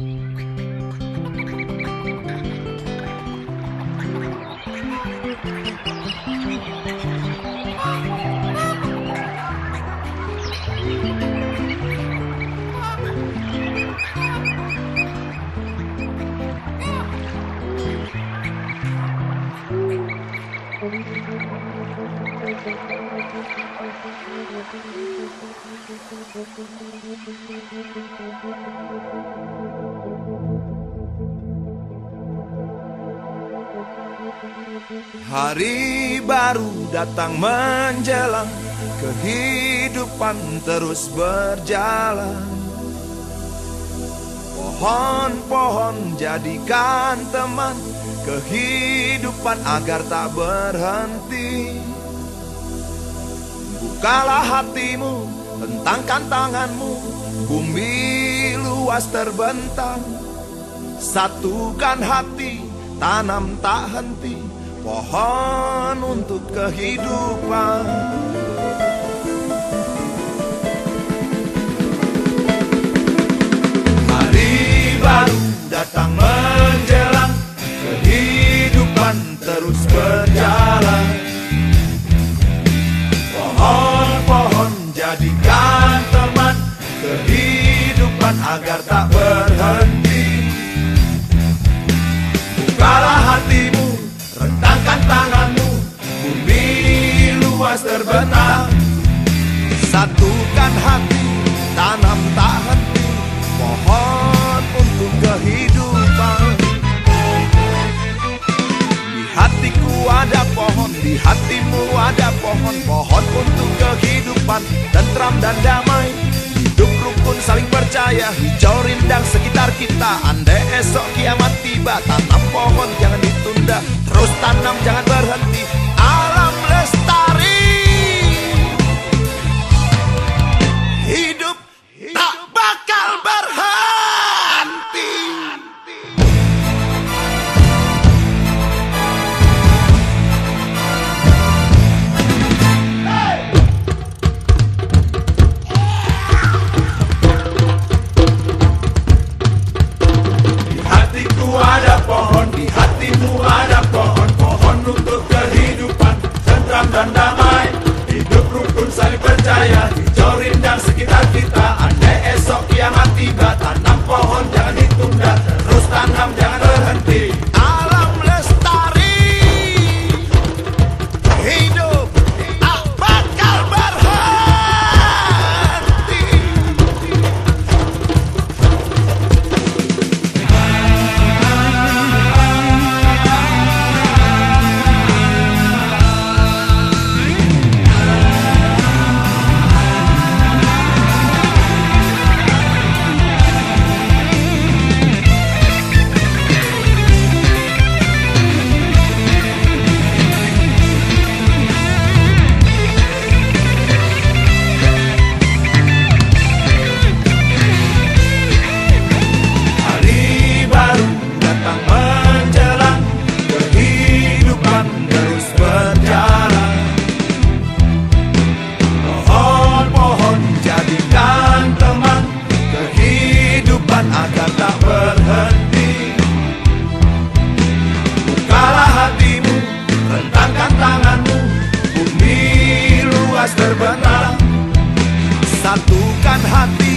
Okay. Hari baru datang menjelang Kehidupan terus berjalan. Pohon-pohon jadikan teman Kehidupan agar tak berhenti Bukalah hatimu, tentangkan tanganmu Bumi luas terbentang. Satukan hati, tanam tak henti pohon untuk kehidupan terbentang Satukan hati Tanam tak henti. Pohon untuk kehidupan. Di hatiku ada pohon Di hatimu ada pohon. Pohon untuk kehidupan Tentram dan damai. Hidup rukun saling percaya Hijau rindang sekitar kita. Andai esok kiamat tiba Tanam pohon jangan ditunda. Terus tanam jangan berhenti kiamat tiba, tanam tak berhenti. Bukalah hatimu, rentangkan tanganmu Bumi luas terbentang Satukan hati